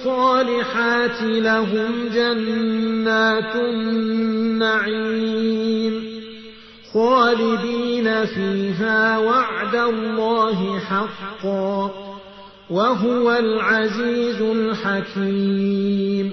الصالحات لهم جنات النعيم خالدين فيها وعد الله حقا وهو العزيز الحكيم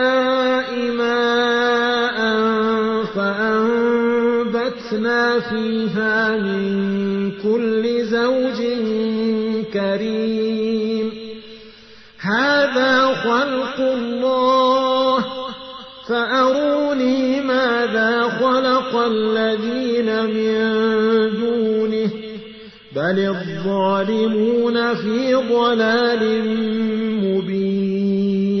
فأنبتنا فيها من كل زوج كريم هذا خلق الله فأروني ماذا خلق الذين من دونه بل الظالمون في ضلال مبين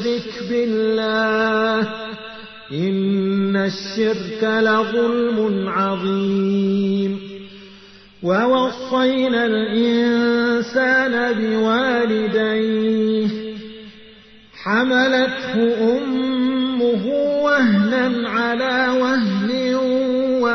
تشرك بالله إن الشرك لظلم عظيم ووصينا الإنسان بوالديه حملته أمه وهنا على وهن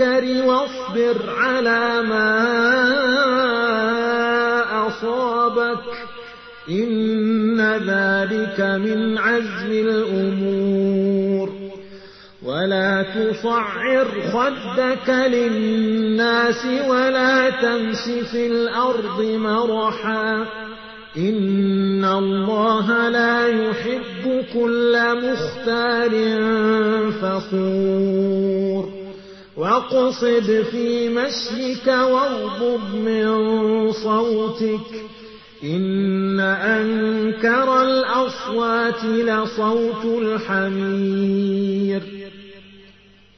واصبر على ما أصابك إن ذلك من عزم الأمور. ولا تصعر خدك للناس ولا تمش في الأرض مرحا. إن الله لا يحب كل مختال فخور. واقصد في مشيك واغضب من صوتك إن أنكر الأصوات لصوت الحمير